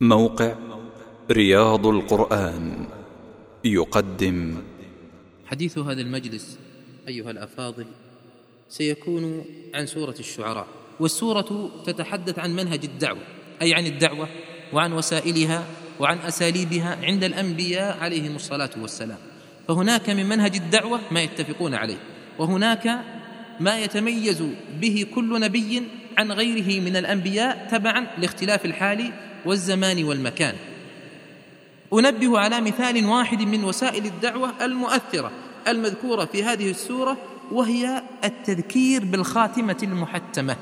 موقع رياض القرآن يقدم. حديث هذا المجلس أيها الأفاضل سيكون عن سورة الشعراء والسورة تتحدث عن منهج الدعوة أي عن الدعوة وعن وسائلها وعن أساليبها عند الأنبياء عليهم الصلاة والسلام. فهناك من منهج الدعوة ما يتفقون عليه وهناك ما يتميز به كل نبي عن غيره من الأنبياء تبعا لاختلاف الحال والزمان والمكان. أنبه على مثال واحد من وسائل الدعوة المؤثرة المذكورة في هذه السورة وهي التذكير بالخاتمة المحتمة.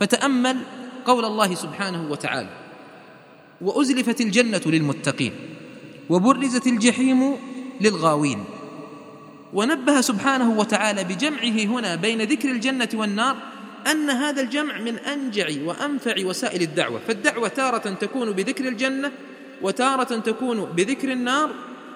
فتأمل قول الله سبحانه وتعالى وأزلفت الجنة للمتقين وبرزت الجحيم للغاوين. ونبه سبحانه وتعالى بجمعه هنا بين ذكر الجنة والنار أن هذا الجمع من أنجع وأنفع وسائل الدعوة. فالدعوة تارة تكون بذكر الجنة وتارة تكون بذكر النار.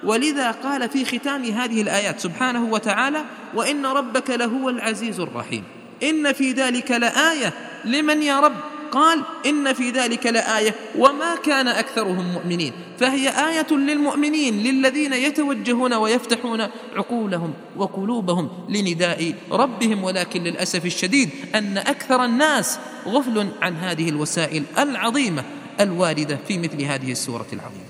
ولذا قال في ختام هذه الآيات سبحانه وتعالى وإن ربك لهو العزيز الرحيم. إن في ذلك لآية لمن يا رب قال إن في ذلك لآية وما كان أكثرهم مؤمنين. فهي آية للمؤمنين للذين يتوجهون ويفتحون عقولهم وقلوبهم لنداء ربهم ولكن للأسف الشديد أن أكثر الناس غفل عن هذه الوسائل العظيمة الواردة في مثل هذه السورة العظيمة.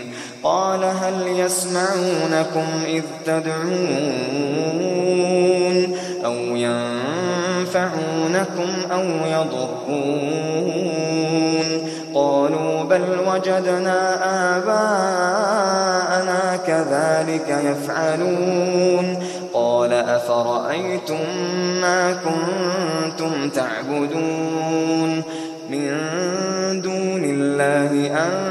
قال هل يسمعونكم إذ تدعون أو ينفعونكم أو يضرون قالوا بل وجدنا آباءنا كذلك يفعلون قال أفرأيتم ما كنتم تعبدون من دون الله أن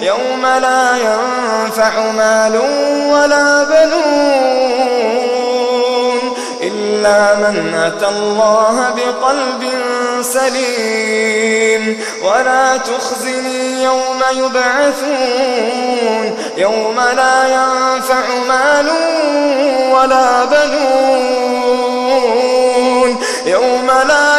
يوم لا ينفع مال ولا بنون إلا من أتى الله بقلب سليم. ولا تخزني يوم يبعثون يوم لا ينفع مال ولا بنون يوم لا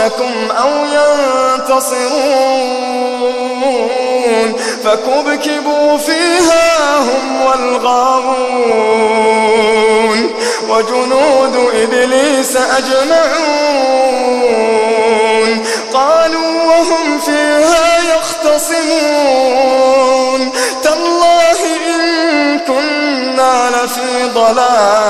ينصرونكم أو ينتصرون فكبكبوا فيها هم والغاوون وجنود إبليس أجمعون قالوا وهم فيها يختصمون تالله إن كنا لفي ضلال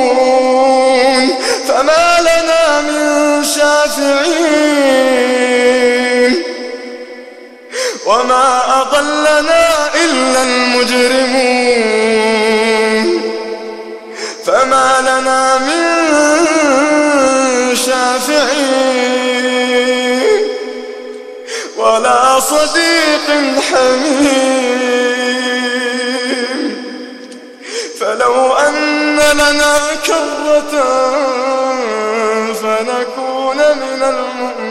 إلا المجرمون فما لنا من شافعين ولا صديق حميم. فلو أن لنا كرة فنكون من المؤمنين.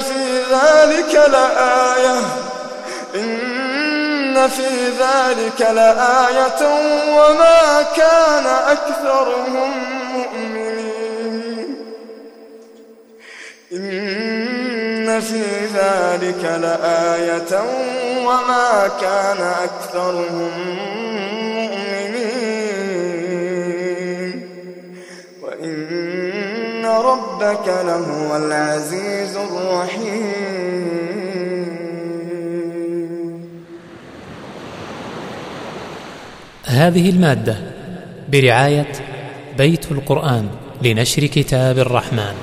في ذلك لآية. إن في ذلك لآية وما كان أكثرهم مؤمنين. إن في ذلك لآية وما كان أكثرهم مؤمنين. وإن ربك لهو العزيز الرحيم. هذه المادة برعاية بيت القرآن لنشر كتاب الرحمن.